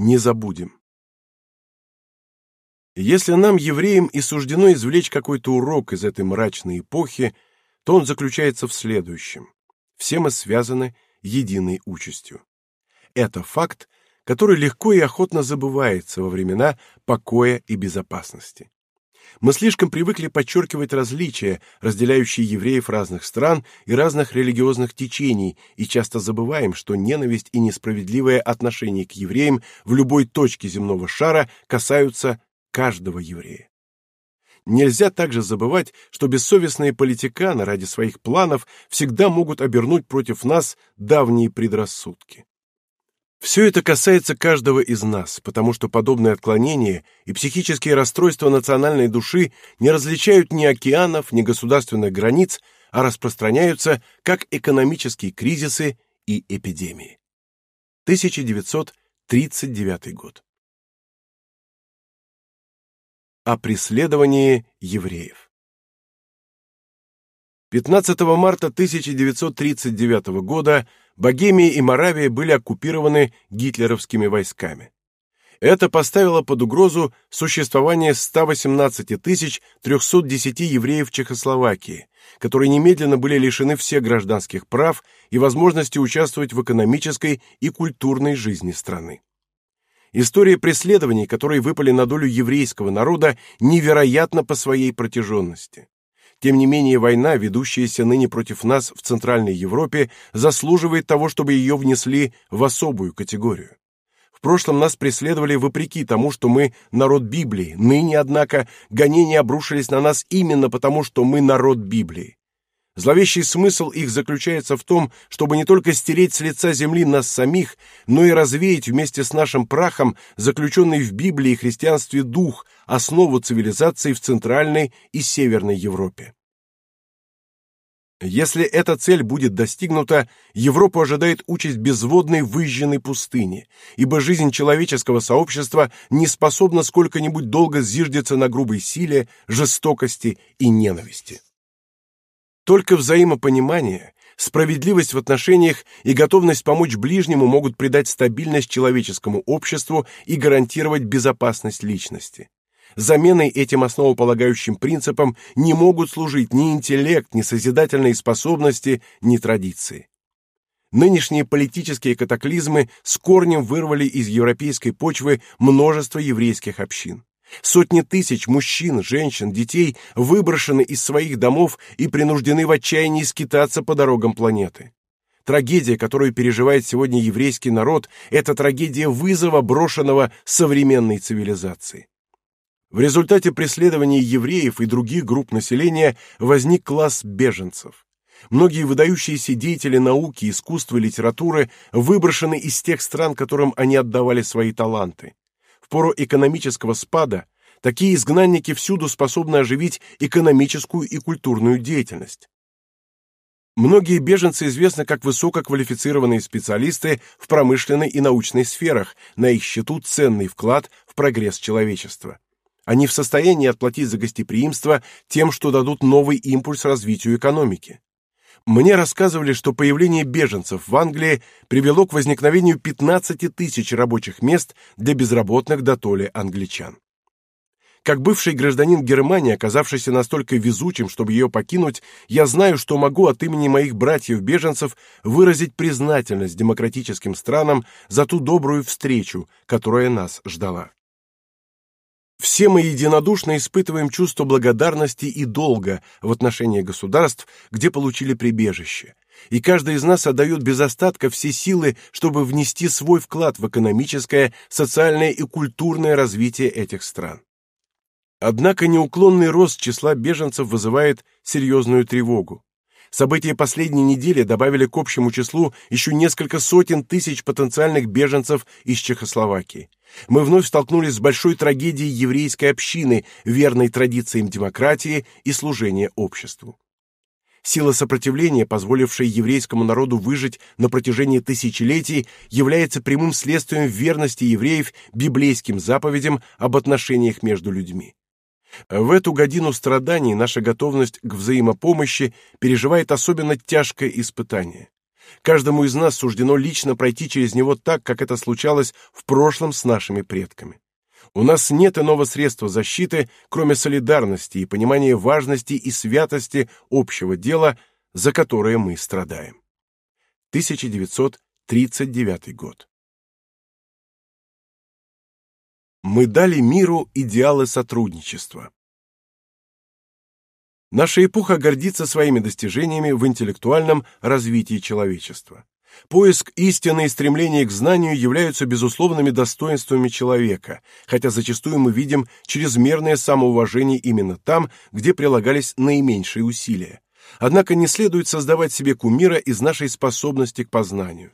не забудем. Если нам, евреям, и суждено извлечь какой-то урок из этой мрачной эпохи, то он заключается в следующем. Все мы связаны единой участью. Это факт, который легко и охотно забывается во времена покоя и безопасности. Мы слишком привыкли подчеркивать различия, разделяющие евреев разных стран и разных религиозных течений, и часто забываем, что ненависть и несправедливое отношение к евреям в любой точке земного шара касаются каждого еврея. Нельзя также забывать, что бессовестные политиканы ради своих планов всегда могут обернуть против нас давние предрассудки. Все это касается каждого из нас, потому что подобные отклонения и психические расстройства национальной души не различают ни океанов, ни государственных границ, а распространяются как экономические кризисы и эпидемии. 1939 год. О преследовании евреев. 15 марта 1939 года Богемия и Моравия были оккупированы гитлеровскими войсками. Это поставило под угрозу существование 118 310 евреев Чехословакии, которые немедленно были лишены всех гражданских прав и возможности участвовать в экономической и культурной жизни страны. История преследований, которые выпали на долю еврейского народа, невероятна по своей протяженности. Тем не менее, война, ведущаяся ныне против нас в Центральной Европе, заслуживает того, чтобы ее внесли в особую категорию. В прошлом нас преследовали вопреки тому, что мы народ Библии. Ныне, однако, гонения обрушились на нас именно потому, что мы народ Библии. Зловещий смысл их заключается в том, чтобы не только стереть с лица земли нас самих, но и развеять вместе с нашим прахом заключенный в Библии и христианстве дух, основу цивилизации в Центральной и Северной Европе. Если эта цель будет достигнута, Европу ожидает участь безводной выжженной пустыни, ибо жизнь человеческого сообщества не способна сколько-нибудь долго зиждеться на грубой силе, жестокости и ненависти. Только взаимопонимание, справедливость в отношениях и готовность помочь ближнему могут придать стабильность человеческому обществу и гарантировать безопасность личности. Заменой этим основополагающим принципам не могут служить ни интеллект, ни созидательные способности, ни традиции. Нынешние политические катаклизмы с корнем вырвали из европейской почвы множество еврейских общин. Сотни тысяч мужчин, женщин, детей выброшены из своих домов и принуждены в отчаянии скитаться по дорогам планеты. Трагедия, которую переживает сегодня еврейский народ, это трагедия вызова, брошенного современной цивилизации. В результате преследования евреев и других групп населения возник класс беженцев. Многие выдающиеся деятели науки, искусства и литературы выброшены из тех стран, которым они отдавали свои таланты пору экономического спада такие изгнанники всюду способны оживить экономическую и культурную деятельность. Многие беженцы известны как высококвалифицированные специалисты в промышленной и научной сферах, на их счету ценный вклад в прогресс человечества. Они в состоянии отплатить за гостеприимство тем, что дадут новый импульс развитию экономики. Мне рассказывали, что появление беженцев в Англии привело к возникновению 15 тысяч рабочих мест для безработных до толи англичан. Как бывший гражданин Германии, оказавшийся настолько везучим, чтобы ее покинуть, я знаю, что могу от имени моих братьев-беженцев выразить признательность демократическим странам за ту добрую встречу, которая нас ждала. Все мы единодушно испытываем чувство благодарности и долга в отношении государств, где получили прибежище, и каждый из нас отдает без остатка все силы, чтобы внести свой вклад в экономическое, социальное и культурное развитие этих стран. Однако неуклонный рост числа беженцев вызывает серьезную тревогу. События последней недели добавили к общему числу еще несколько сотен тысяч потенциальных беженцев из Чехословакии мы вновь столкнулись с большой трагедией еврейской общины, верной традициям демократии и служения обществу. Сила сопротивления, позволившая еврейскому народу выжить на протяжении тысячелетий, является прямым следствием верности евреев библейским заповедям об отношениях между людьми. В эту годину страданий наша готовность к взаимопомощи переживает особенно тяжкое испытание. Каждому из нас суждено лично пройти через него так, как это случалось в прошлом с нашими предками. У нас нет иного средства защиты, кроме солидарности и понимания важности и святости общего дела, за которое мы страдаем. 1939 год. Мы дали миру идеалы сотрудничества. Наша эпоха гордится своими достижениями в интеллектуальном развитии человечества. Поиск истины и стремление к знанию являются безусловными достоинствами человека, хотя зачастую мы видим чрезмерное самоуважение именно там, где прилагались наименьшие усилия. Однако не следует создавать себе кумира из нашей способности к познанию.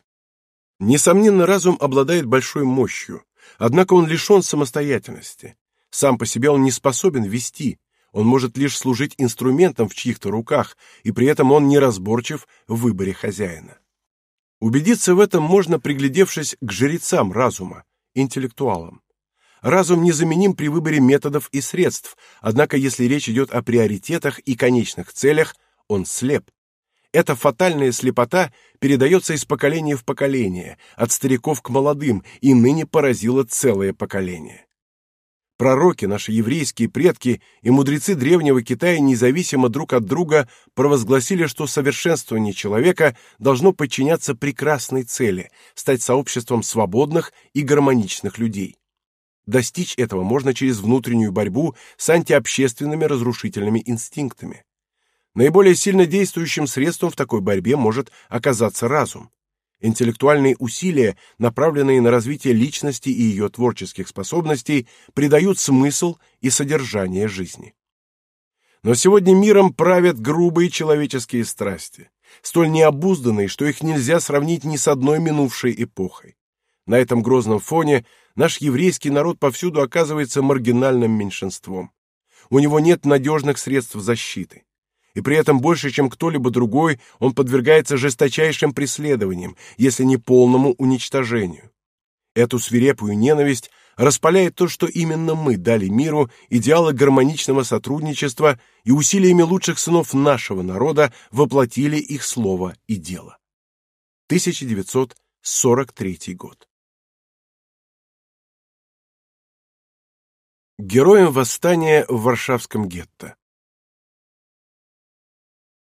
Несомненно, разум обладает большой мощью, однако он лишен самостоятельности. Сам по себе он не способен вести, он может лишь служить инструментом в чьих-то руках, и при этом он неразборчив в выборе хозяина. Убедиться в этом можно, приглядевшись к жрецам разума, интеллектуалам. Разум незаменим при выборе методов и средств, однако если речь идет о приоритетах и конечных целях, он слеп. Эта фатальная слепота передается из поколения в поколение, от стариков к молодым, и ныне поразила целое поколение. Пророки, наши еврейские предки и мудрецы древнего Китая независимо друг от друга провозгласили, что совершенствование человека должно подчиняться прекрасной цели стать сообществом свободных и гармоничных людей. Достичь этого можно через внутреннюю борьбу с антиобщественными разрушительными инстинктами. Наиболее сильно действующим средством в такой борьбе может оказаться разум. Интеллектуальные усилия, направленные на развитие личности и ее творческих способностей, придают смысл и содержание жизни. Но сегодня миром правят грубые человеческие страсти, столь необузданные, что их нельзя сравнить ни с одной минувшей эпохой. На этом грозном фоне наш еврейский народ повсюду оказывается маргинальным меньшинством. У него нет надежных средств защиты и при этом больше, чем кто-либо другой, он подвергается жесточайшим преследованиям, если не полному уничтожению. Эту свирепую ненависть распаляет то, что именно мы дали миру идеалы гармоничного сотрудничества и усилиями лучших сынов нашего народа воплотили их слово и дело. 1943 год. Героем восстания в Варшавском гетто.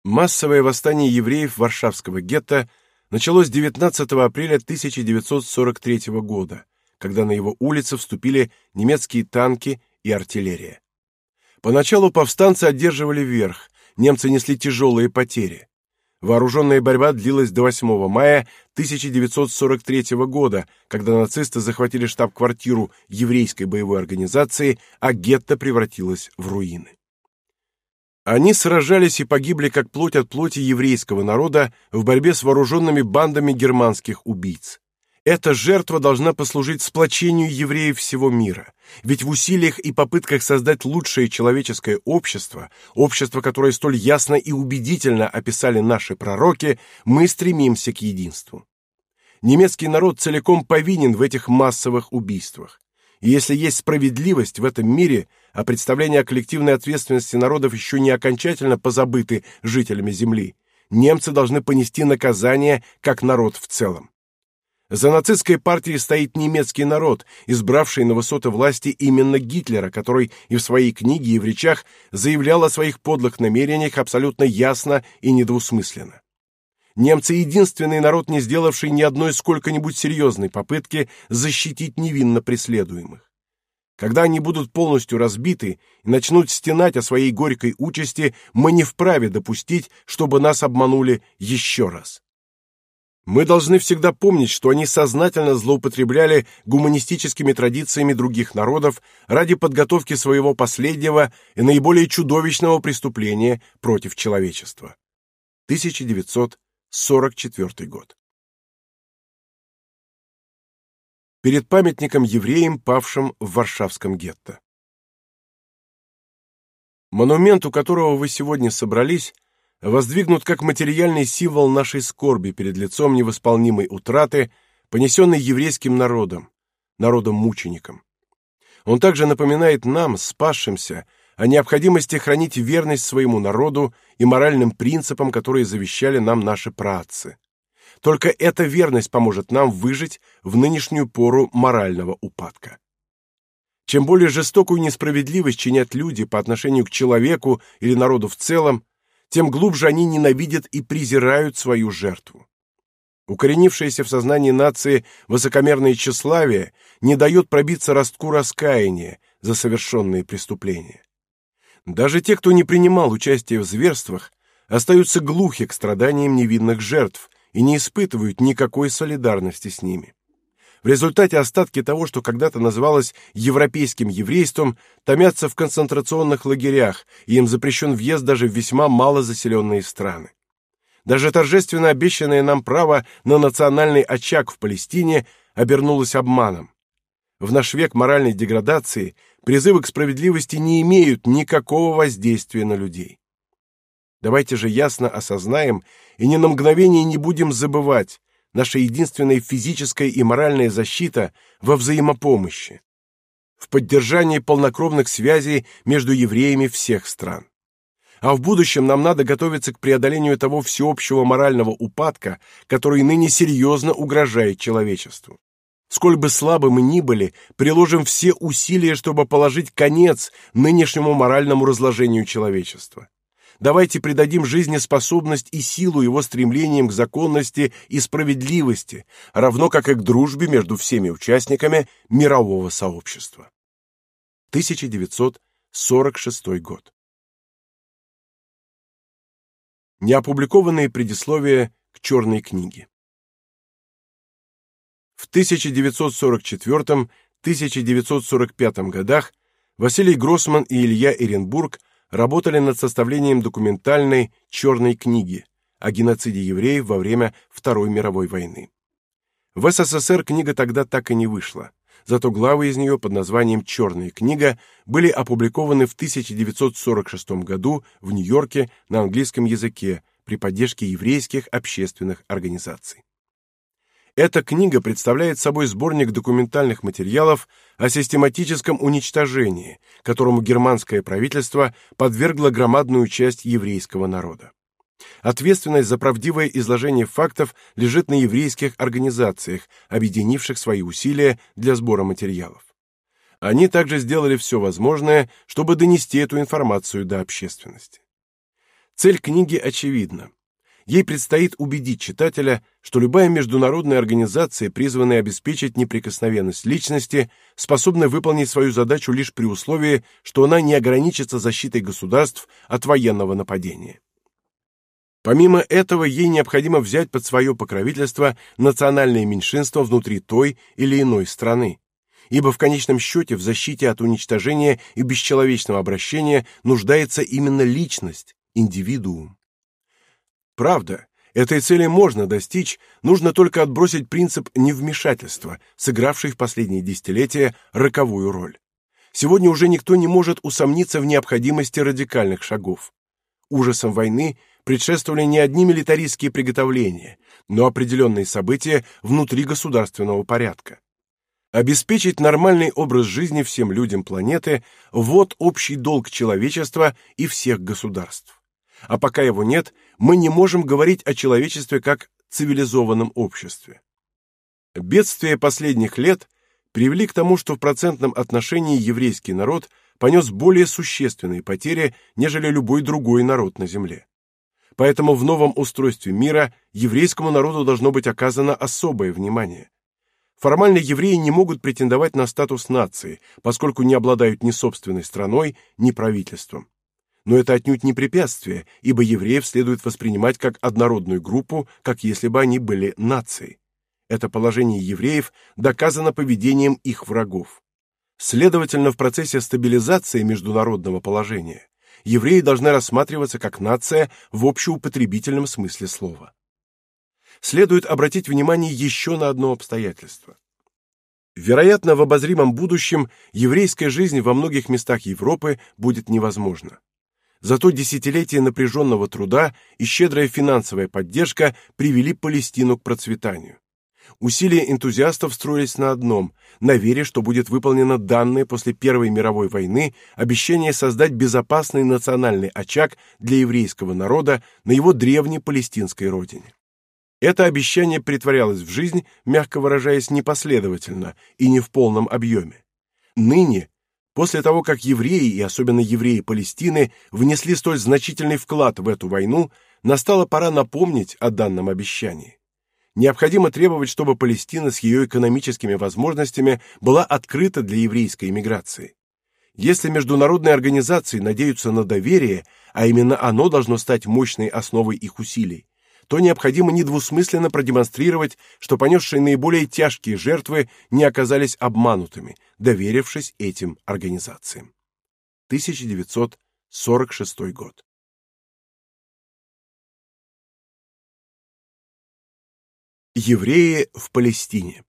Массовое восстание евреев Варшавского гетто началось 19 апреля 1943 года, когда на его улицы вступили немецкие танки и артиллерия. Поначалу повстанцы одерживали верх, немцы несли тяжелые потери. Вооруженная борьба длилась до 8 мая 1943 года, когда нацисты захватили штаб-квартиру еврейской боевой организации, а гетто превратилось в руины. Они сражались и погибли как плоть от плоти еврейского народа в борьбе с вооруженными бандами германских убийц. Эта жертва должна послужить сплочению евреев всего мира, ведь в усилиях и попытках создать лучшее человеческое общество, общество, которое столь ясно и убедительно описали наши пророки, мы стремимся к единству. Немецкий народ целиком повинен в этих массовых убийствах. И если есть справедливость в этом мире, а представления о коллективной ответственности народов еще не окончательно позабыты жителями Земли, немцы должны понести наказание как народ в целом. За нацистской партией стоит немецкий народ, избравший на высоты власти именно Гитлера, который и в своей книге, и в речах заявлял о своих подлых намерениях абсолютно ясно и недвусмысленно. Немцы единственный народ, не сделавший ни одной сколько-нибудь серьезной попытки защитить невинно преследуемых. Когда они будут полностью разбиты и начнут стенать о своей горькой участи, мы не вправе допустить, чтобы нас обманули еще раз. Мы должны всегда помнить, что они сознательно злоупотребляли гуманистическими традициями других народов ради подготовки своего последнего и наиболее чудовищного преступления против человечества. 1900 44 год. Перед памятником евреям, павшим в Варшавском гетто. Монумент, у которого вы сегодня собрались, воздвигнут как материальный символ нашей скорби перед лицом невосполнимой утраты, понесенной еврейским народом, народом-мучеником. Он также напоминает нам, спасшимся, о необходимости хранить верность своему народу и моральным принципам, которые завещали нам наши праотцы. Только эта верность поможет нам выжить в нынешнюю пору морального упадка. Чем более жестокую несправедливость чинят люди по отношению к человеку или народу в целом, тем глубже они ненавидят и презирают свою жертву. Укоренившееся в сознании нации высокомерное тщеславие не дает пробиться ростку раскаяния за совершенные преступления. Даже те, кто не принимал участия в зверствах, остаются глухи к страданиям невинных жертв и не испытывают никакой солидарности с ними. В результате остатки того, что когда-то называлось европейским еврейством, томятся в концентрационных лагерях, и им запрещен въезд даже в весьма малозаселенные страны. Даже торжественно обещанное нам право на национальный очаг в Палестине обернулось обманом. В наш век моральной деградации призывы к справедливости не имеют никакого воздействия на людей. Давайте же ясно осознаем и ни на мгновение не будем забывать, наша единственная физическая и моральная защита во взаимопомощи, в поддержании полнокровных связей между евреями всех стран. А в будущем нам надо готовиться к преодолению того всеобщего морального упадка, который ныне серьезно угрожает человечеству. Сколь бы слабы мы ни были, приложим все усилия, чтобы положить конец нынешнему моральному разложению человечества. Давайте придадим жизнеспособность и силу его стремлениям к законности и справедливости, равно как и к дружбе между всеми участниками мирового сообщества. 1946 год. Неопубликованные предисловия к черной книге. В 1944-1945 годах Василий Гроссман и Илья Эренбург работали над составлением документальной «Черной книги» о геноциде евреев во время Второй мировой войны. В СССР книга тогда так и не вышла, зато главы из нее под названием «Черная книга» были опубликованы в 1946 году в Нью-Йорке на английском языке при поддержке еврейских общественных организаций. Эта книга представляет собой сборник документальных материалов о систематическом уничтожении, которому германское правительство подвергло громадную часть еврейского народа. Ответственность за правдивое изложение фактов лежит на еврейских организациях, объединивших свои усилия для сбора материалов. Они также сделали все возможное, чтобы донести эту информацию до общественности. Цель книги очевидна ей предстоит убедить читателя, что любая международная организация, призванная обеспечить неприкосновенность личности, способна выполнить свою задачу лишь при условии, что она не ограничится защитой государств от военного нападения. Помимо этого, ей необходимо взять под свое покровительство национальные меньшинства внутри той или иной страны, ибо в конечном счете в защите от уничтожения и бесчеловечного обращения нуждается именно личность, индивидуум. Правда, этой цели можно достичь, нужно только отбросить принцип невмешательства, сыгравший в последние десятилетия роковую роль. Сегодня уже никто не может усомниться в необходимости радикальных шагов. Ужасом войны предшествовали не одни милитаристские приготовления, но определенные события внутри государственного порядка. Обеспечить нормальный образ жизни всем людям планеты – вот общий долг человечества и всех государств а пока его нет, мы не можем говорить о человечестве как цивилизованном обществе. Бедствия последних лет привели к тому, что в процентном отношении еврейский народ понес более существенные потери, нежели любой другой народ на земле. Поэтому в новом устройстве мира еврейскому народу должно быть оказано особое внимание. Формально евреи не могут претендовать на статус нации, поскольку не обладают ни собственной страной, ни правительством но это отнюдь не препятствие, ибо евреев следует воспринимать как однородную группу, как если бы они были нацией. Это положение евреев доказано поведением их врагов. Следовательно, в процессе стабилизации международного положения евреи должны рассматриваться как нация в общеупотребительном смысле слова. Следует обратить внимание еще на одно обстоятельство. Вероятно, в обозримом будущем еврейская жизнь во многих местах Европы будет невозможна. Зато десятилетия напряженного труда и щедрая финансовая поддержка привели Палестину к процветанию. Усилия энтузиастов строились на одном – на вере, что будет выполнено данное после Первой мировой войны обещание создать безопасный национальный очаг для еврейского народа на его древней палестинской родине. Это обещание притворялось в жизнь, мягко выражаясь, непоследовательно и не в полном объеме. Ныне, после того, как евреи, и особенно евреи Палестины, внесли столь значительный вклад в эту войну, настала пора напомнить о данном обещании. Необходимо требовать, чтобы Палестина с ее экономическими возможностями была открыта для еврейской эмиграции. Если международные организации надеются на доверие, а именно оно должно стать мощной основой их усилий, то необходимо недвусмысленно продемонстрировать, что понесшие наиболее тяжкие жертвы не оказались обманутыми, доверившись этим организациям. 1946 год. Евреи в Палестине.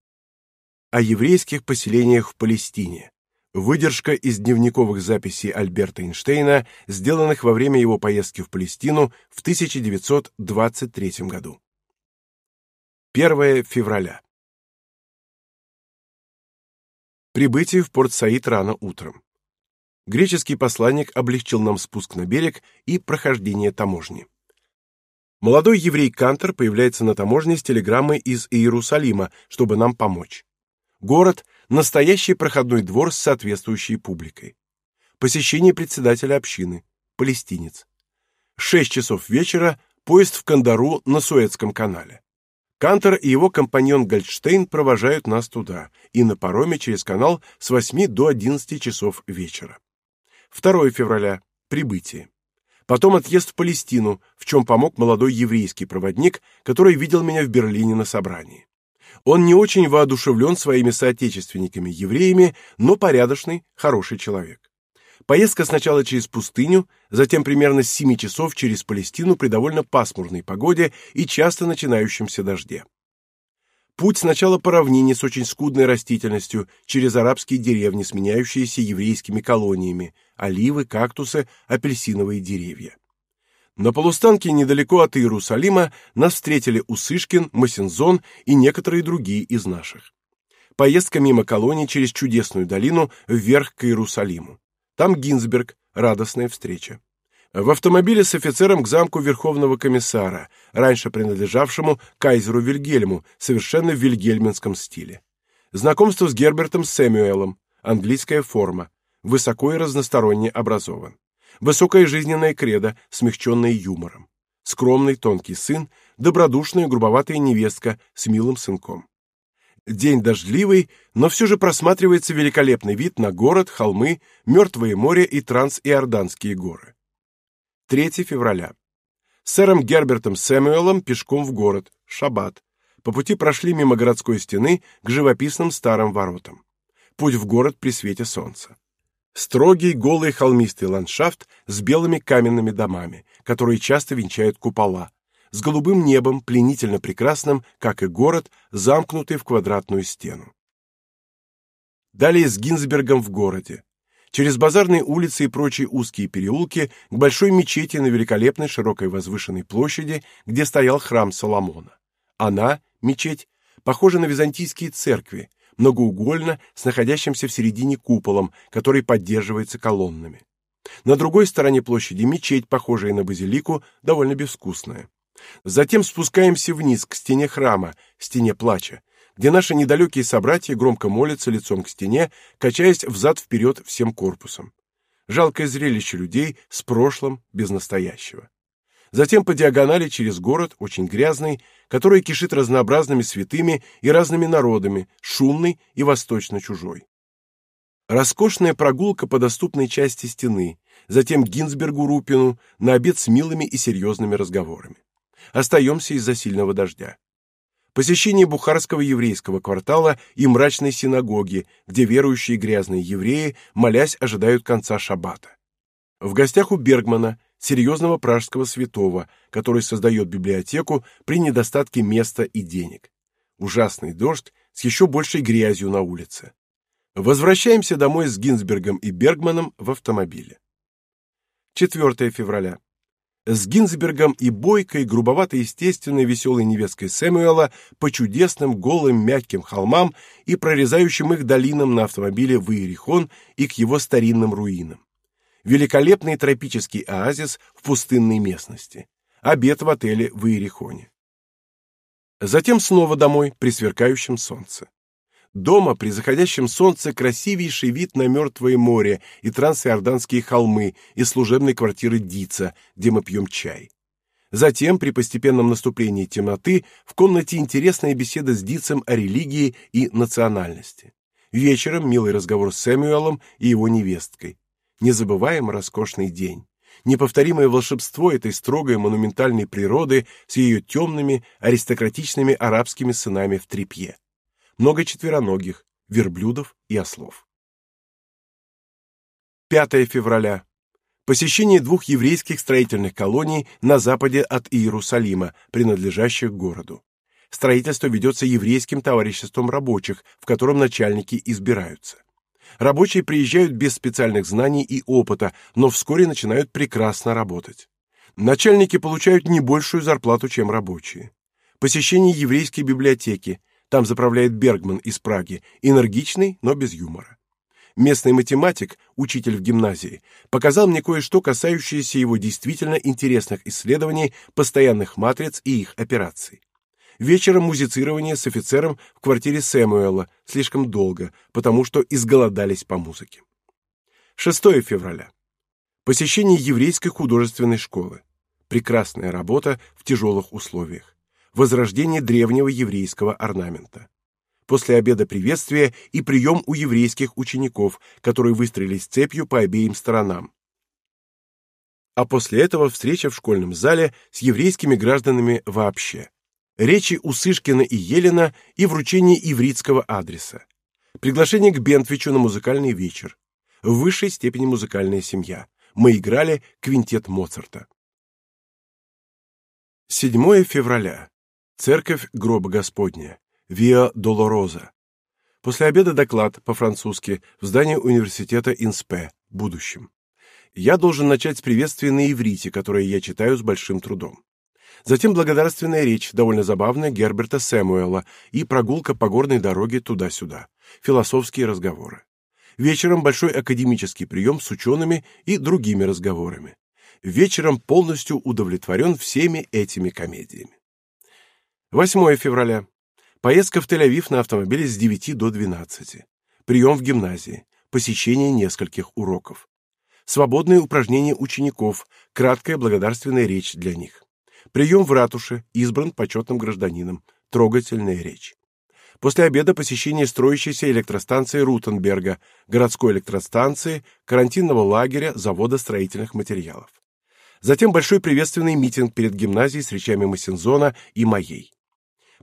О еврейских поселениях в Палестине. Выдержка из дневниковых записей Альберта Эйнштейна, сделанных во время его поездки в Палестину в 1923 году. 1 февраля. Прибытие в Порт-Саид рано утром. Греческий посланник облегчил нам спуск на берег и прохождение таможни. Молодой еврей Кантер появляется на таможне с телеграммой из Иерусалима, чтобы нам помочь. Город настоящий проходной двор с соответствующей публикой. Посещение председателя общины, палестинец. Шесть часов вечера поезд в Кандару на Суэцком канале. Кантер и его компаньон Гольдштейн провожают нас туда, и на пароме через канал с 8 до 11 часов вечера. 2 февраля. Прибытие. Потом отъезд в Палестину, в чем помог молодой еврейский проводник, который видел меня в Берлине на собрании. Он не очень воодушевлен своими соотечественниками-евреями, но порядочный, хороший человек. Поездка сначала через пустыню, затем примерно с 7 часов через Палестину при довольно пасмурной погоде и часто начинающемся дожде. Путь сначала по равнине с очень скудной растительностью, через арабские деревни, сменяющиеся еврейскими колониями, оливы, кактусы, апельсиновые деревья. На полустанке недалеко от Иерусалима нас встретили Усышкин, Масензон и некоторые другие из наших. Поездка мимо колонии через чудесную долину вверх к Иерусалиму. Там Гинзберг, радостная встреча. В автомобиле с офицером к замку Верховного комиссара, раньше принадлежавшему кайзеру Вильгельму, совершенно в вильгельминском стиле. Знакомство с Гербертом Сэмюэлом, английская форма, высоко и разносторонне образован высокая жизненная кредо, смягченная юмором. Скромный тонкий сын, добродушная грубоватая невестка с милым сынком. День дождливый, но все же просматривается великолепный вид на город, холмы, мертвое море и трансиорданские горы. 3 февраля. Сэром Гербертом Сэмюэлом пешком в город, шаббат. По пути прошли мимо городской стены к живописным старым воротам. Путь в город при свете солнца. Строгий, голый холмистый ландшафт с белыми каменными домами, которые часто венчают купола, с голубым небом, пленительно прекрасным, как и город, замкнутый в квадратную стену. Далее с Гинзбергом в городе. Через базарные улицы и прочие узкие переулки к большой мечети на великолепной широкой возвышенной площади, где стоял храм Соломона. Она, мечеть, похожа на византийские церкви, многоугольно с находящимся в середине куполом, который поддерживается колоннами. На другой стороне площади мечеть, похожая на базилику, довольно безвкусная. Затем спускаемся вниз к стене храма, стене плача, где наши недалекие собратья громко молятся лицом к стене, качаясь взад-вперед всем корпусом. Жалкое зрелище людей с прошлым без настоящего затем по диагонали через город, очень грязный, который кишит разнообразными святыми и разными народами, шумный и восточно-чужой. Роскошная прогулка по доступной части стены, затем Гинзбергу Рупину на обед с милыми и серьезными разговорами. Остаемся из-за сильного дождя. Посещение бухарского еврейского квартала и мрачной синагоги, где верующие грязные евреи, молясь, ожидают конца шаббата. В гостях у Бергмана, серьезного пражского святого, который создает библиотеку при недостатке места и денег. Ужасный дождь с еще большей грязью на улице. Возвращаемся домой с Гинзбергом и Бергманом в автомобиле. 4 февраля. С Гинзбергом и бойкой, грубовато естественной веселой невесткой Сэмюэла по чудесным голым мягким холмам и прорезающим их долинам на автомобиле в Иерихон и к его старинным руинам великолепный тропический оазис в пустынной местности. Обед в отеле в Иерихоне. Затем снова домой при сверкающем солнце. Дома при заходящем солнце красивейший вид на мертвое море и трансиорданские холмы и служебной квартиры Дица, где мы пьем чай. Затем, при постепенном наступлении темноты, в комнате интересная беседа с Дицем о религии и национальности. Вечером милый разговор с Сэмюэлом и его невесткой. Незабываемо роскошный день. Неповторимое волшебство этой строгой монументальной природы с ее темными аристократичными арабскими сынами в трепье. Много четвероногих, верблюдов и ослов. 5 февраля посещение двух еврейских строительных колоний на западе от Иерусалима, принадлежащих городу. Строительство ведется еврейским товариществом рабочих, в котором начальники избираются. Рабочие приезжают без специальных знаний и опыта, но вскоре начинают прекрасно работать. Начальники получают не большую зарплату, чем рабочие. Посещение еврейской библиотеки, там заправляет Бергман из Праги, энергичный, но без юмора. Местный математик, учитель в гимназии, показал мне кое-что, касающееся его действительно интересных исследований постоянных матриц и их операций. Вечером музицирование с офицером в квартире Сэмуэла слишком долго, потому что изголодались по музыке. 6 февраля. Посещение еврейской художественной школы. Прекрасная работа в тяжелых условиях. Возрождение древнего еврейского орнамента после обеда приветствие и прием у еврейских учеников, которые выстроились цепью по обеим сторонам. А после этого встреча в школьном зале с еврейскими гражданами вообще. Речи у Сышкина и Елена и вручение ивритского адреса. Приглашение к Бентвичу на музыкальный вечер. В высшей степени музыкальная семья. Мы играли квинтет Моцарта. 7 февраля. Церковь Гроба Господня. Виа Долороза. После обеда доклад по-французски в здании университета Инспе, будущем. Я должен начать с приветствия на иврите, которое я читаю с большим трудом. Затем благодарственная речь, довольно забавная, Герберта Сэмуэла и прогулка по горной дороге туда-сюда. Философские разговоры. Вечером большой академический прием с учеными и другими разговорами. Вечером полностью удовлетворен всеми этими комедиями. 8 февраля. Поездка в Тель-Авив на автомобиле с 9 до 12. Прием в гимназии. Посещение нескольких уроков. Свободные упражнения учеников, краткая благодарственная речь для них. Прием в ратуше, избран почетным гражданином, трогательная речь. После обеда посещение строящейся электростанции Рутенберга, городской электростанции, карантинного лагеря, завода строительных материалов. Затем большой приветственный митинг перед гимназией с речами Массензона и моей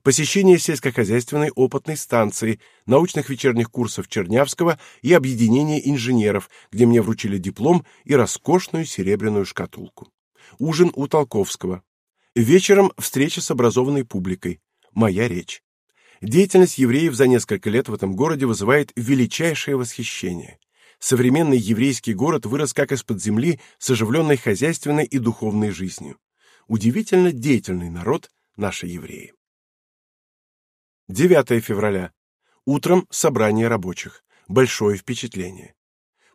посещение сельскохозяйственной опытной станции, научных вечерних курсов Чернявского и объединение инженеров, где мне вручили диплом и роскошную серебряную шкатулку. Ужин у Толковского. Вечером встреча с образованной публикой. Моя речь. Деятельность евреев за несколько лет в этом городе вызывает величайшее восхищение. Современный еврейский город вырос как из-под земли с оживленной хозяйственной и духовной жизнью. Удивительно деятельный народ наши евреи. 9 февраля. Утром собрание рабочих. Большое впечатление.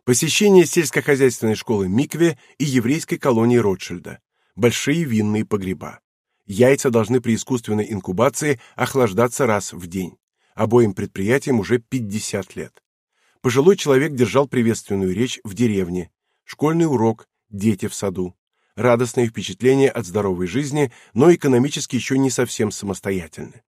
Посещение сельскохозяйственной школы Микве и еврейской колонии Ротшильда. Большие винные погреба. Яйца должны при искусственной инкубации охлаждаться раз в день. Обоим предприятиям уже 50 лет. Пожилой человек держал приветственную речь в деревне. Школьный урок, дети в саду. Радостные впечатления от здоровой жизни, но экономически еще не совсем самостоятельны.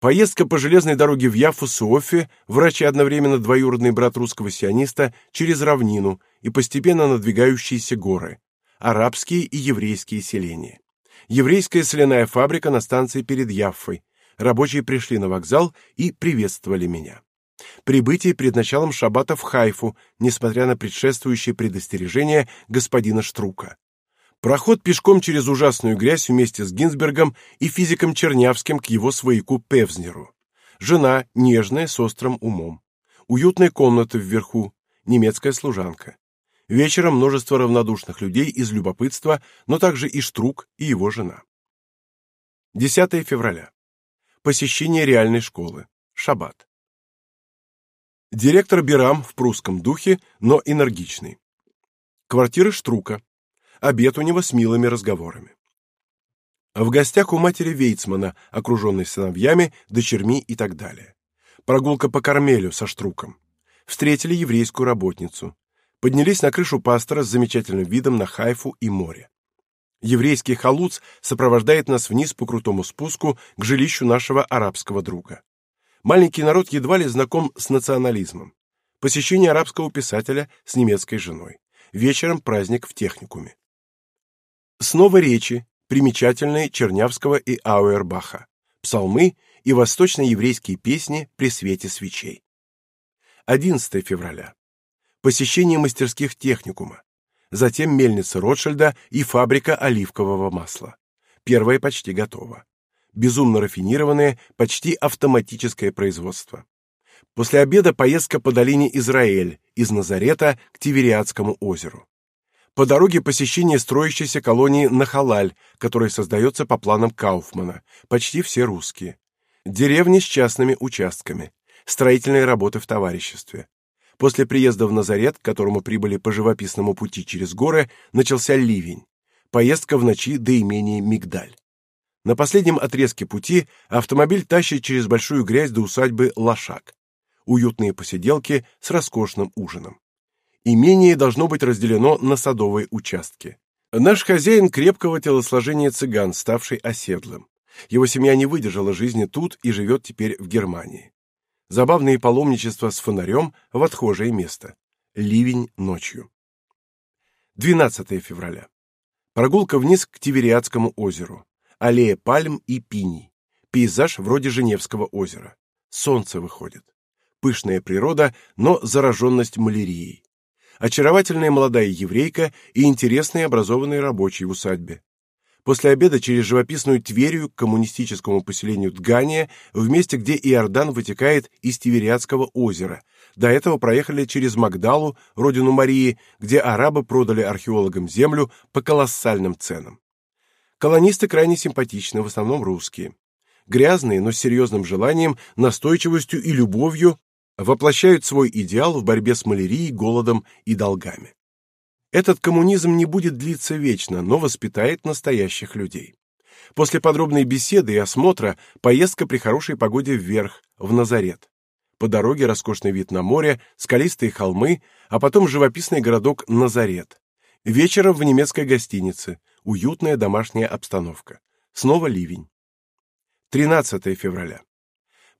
Поездка по железной дороге в Яффу с Уоффи, врач и одновременно двоюродный брат русского сиониста, через равнину и постепенно надвигающиеся горы, арабские и еврейские селения. Еврейская соляная фабрика на станции перед Яффой. Рабочие пришли на вокзал и приветствовали меня. Прибытие перед началом шаббата в Хайфу, несмотря на предшествующее предостережение господина Штрука. Проход пешком через ужасную грязь вместе с Гинзбергом и физиком Чернявским к его свояку Певзнеру. Жена нежная, с острым умом. Уютная комната вверху, немецкая служанка. Вечером множество равнодушных людей из любопытства, но также и Штрук, и его жена. 10 февраля. Посещение реальной школы. Шаббат. Директор Бирам в прусском духе, но энергичный. Квартира Штрука обед у него с милыми разговорами. В гостях у матери Вейцмана, окруженной сыновьями, дочерьми и так далее. Прогулка по Кармелю со Штруком. Встретили еврейскую работницу. Поднялись на крышу пастора с замечательным видом на Хайфу и море. Еврейский халуц сопровождает нас вниз по крутому спуску к жилищу нашего арабского друга. Маленький народ едва ли знаком с национализмом. Посещение арабского писателя с немецкой женой. Вечером праздник в техникуме. Снова речи, примечательные Чернявского и Ауэрбаха, псалмы и восточноеврейские песни при свете свечей. 11 февраля. Посещение мастерских техникума. Затем мельница Ротшильда и фабрика оливкового масла. Первая почти готова. Безумно рафинированное, почти автоматическое производство. После обеда поездка по долине Израиль, из Назарета к Тивериадскому озеру. По дороге посещение строящейся колонии Нахалаль, которая создается по планам Кауфмана, почти все русские. Деревни с частными участками. Строительные работы в товариществе. После приезда в Назарет, к которому прибыли по живописному пути через горы, начался ливень. Поездка в ночи до имения Мигдаль. На последнем отрезке пути автомобиль тащит через большую грязь до усадьбы Лошак. Уютные посиделки с роскошным ужином. Имение должно быть разделено на садовые участки. Наш хозяин крепкого телосложения цыган, ставший оседлым. Его семья не выдержала жизни тут и живет теперь в Германии. Забавные паломничества с фонарем в отхожее место. Ливень ночью. 12 февраля. Прогулка вниз к Тивериадскому озеру. Аллея пальм и пиний. Пейзаж вроде Женевского озера. Солнце выходит. Пышная природа, но зараженность малярией очаровательная молодая еврейка и интересный образованный рабочий в усадьбе. После обеда через живописную Тверью к коммунистическому поселению Тгания, в месте, где Иордан вытекает из Тивериадского озера. До этого проехали через Магдалу, родину Марии, где арабы продали археологам землю по колоссальным ценам. Колонисты крайне симпатичны, в основном русские. Грязные, но с серьезным желанием, настойчивостью и любовью воплощают свой идеал в борьбе с малярией, голодом и долгами. Этот коммунизм не будет длиться вечно, но воспитает настоящих людей. После подробной беседы и осмотра поездка при хорошей погоде вверх, в Назарет. По дороге роскошный вид на море, скалистые холмы, а потом живописный городок Назарет. Вечером в немецкой гостинице, уютная домашняя обстановка. Снова ливень. 13 февраля.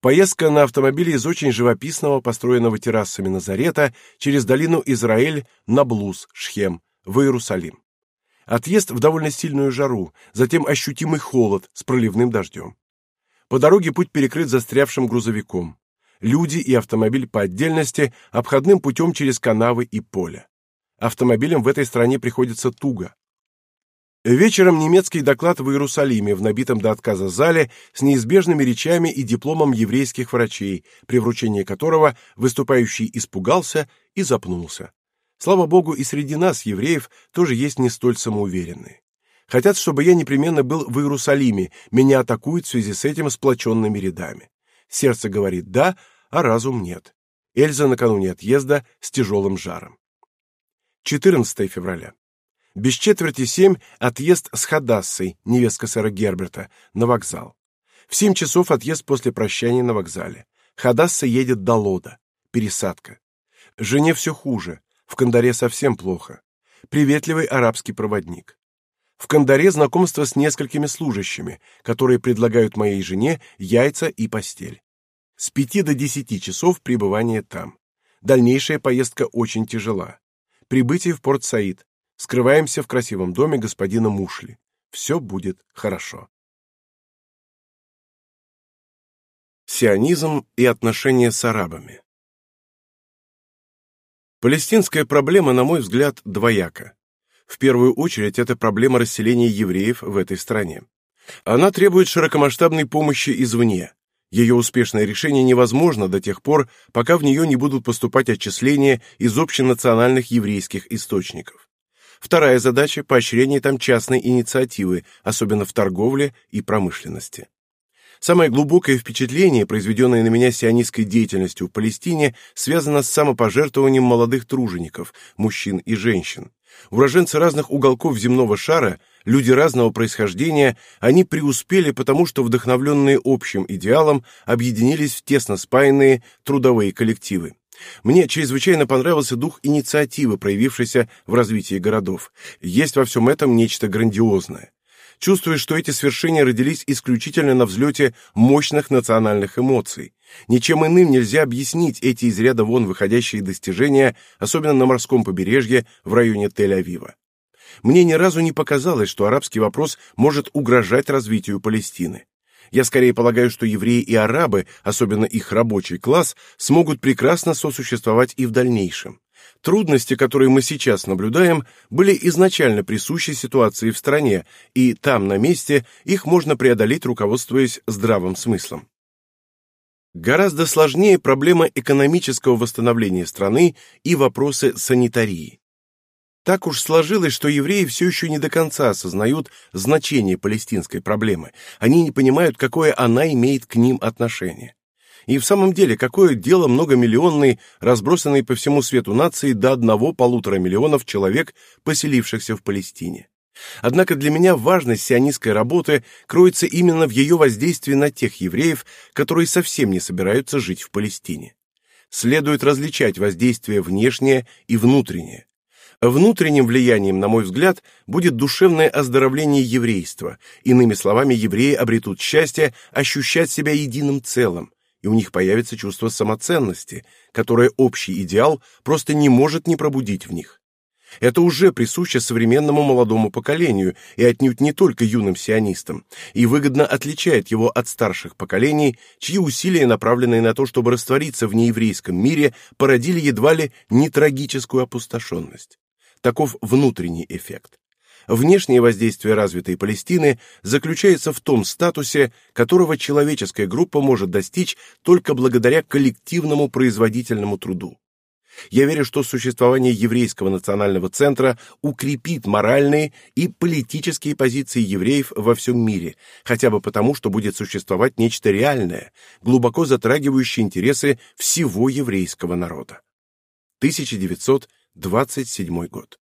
Поездка на автомобиле из очень живописного, построенного террасами Назарета, через долину Израиль на Блуз, Шхем, в Иерусалим. Отъезд в довольно сильную жару, затем ощутимый холод с проливным дождем. По дороге путь перекрыт застрявшим грузовиком. Люди и автомобиль по отдельности, обходным путем через канавы и поля. Автомобилям в этой стране приходится туго. Вечером немецкий доклад в Иерусалиме в набитом до отказа зале с неизбежными речами и дипломом еврейских врачей, при вручении которого выступающий испугался и запнулся. Слава богу, и среди нас, евреев, тоже есть не столь самоуверенные. Хотят, чтобы я непременно был в Иерусалиме, меня атакуют в связи с этим сплоченными рядами. Сердце говорит «да», а разум нет. Эльза накануне отъезда с тяжелым жаром. 14 февраля. Без четверти семь отъезд с Хадассой, невестка сэра Герберта, на вокзал. В семь часов отъезд после прощания на вокзале. Хадасса едет до Лода. Пересадка. Жене все хуже. В Кандаре совсем плохо. Приветливый арабский проводник. В Кандаре знакомство с несколькими служащими, которые предлагают моей жене яйца и постель. С пяти до десяти часов пребывания там. Дальнейшая поездка очень тяжела. Прибытие в Порт-Саид, Скрываемся в красивом доме господина Мушли. Все будет хорошо. Сионизм и отношения с арабами. Палестинская проблема, на мой взгляд, двояка. В первую очередь, это проблема расселения евреев в этой стране. Она требует широкомасштабной помощи извне. Ее успешное решение невозможно до тех пор, пока в нее не будут поступать отчисления из общенациональных еврейских источников. Вторая задача – поощрение там частной инициативы, особенно в торговле и промышленности. Самое глубокое впечатление, произведенное на меня сионистской деятельностью в Палестине, связано с самопожертвованием молодых тружеников, мужчин и женщин. Уроженцы разных уголков земного шара, люди разного происхождения, они преуспели потому, что вдохновленные общим идеалом объединились в тесно спаянные трудовые коллективы. Мне чрезвычайно понравился дух инициативы, проявившийся в развитии городов. Есть во всем этом нечто грандиозное. Чувствую, что эти свершения родились исключительно на взлете мощных национальных эмоций. Ничем иным нельзя объяснить эти из ряда вон выходящие достижения, особенно на морском побережье в районе Тель-Авива. Мне ни разу не показалось, что арабский вопрос может угрожать развитию Палестины. Я скорее полагаю, что евреи и арабы, особенно их рабочий класс, смогут прекрасно сосуществовать и в дальнейшем. Трудности, которые мы сейчас наблюдаем, были изначально присущи ситуации в стране, и там, на месте, их можно преодолеть, руководствуясь здравым смыслом. Гораздо сложнее проблема экономического восстановления страны и вопросы санитарии. Так уж сложилось, что евреи все еще не до конца осознают значение палестинской проблемы. Они не понимают, какое она имеет к ним отношение. И в самом деле, какое дело многомиллионной, разбросанной по всему свету нации до одного-полутора миллионов человек, поселившихся в Палестине? Однако для меня важность сионистской работы кроется именно в ее воздействии на тех евреев, которые совсем не собираются жить в Палестине. Следует различать воздействие внешнее и внутреннее. Внутренним влиянием, на мой взгляд, будет душевное оздоровление еврейства. Иными словами, евреи обретут счастье ощущать себя единым целым, и у них появится чувство самоценности, которое общий идеал просто не может не пробудить в них. Это уже присуще современному молодому поколению и отнюдь не только юным сионистам, и выгодно отличает его от старших поколений, чьи усилия, направленные на то, чтобы раствориться в нееврейском мире, породили едва ли не трагическую опустошенность. Таков внутренний эффект. Внешнее воздействие развитой Палестины заключается в том статусе, которого человеческая группа может достичь только благодаря коллективному производительному труду. Я верю, что существование еврейского национального центра укрепит моральные и политические позиции евреев во всем мире, хотя бы потому, что будет существовать нечто реальное, глубоко затрагивающее интересы всего еврейского народа. 1900 27 год.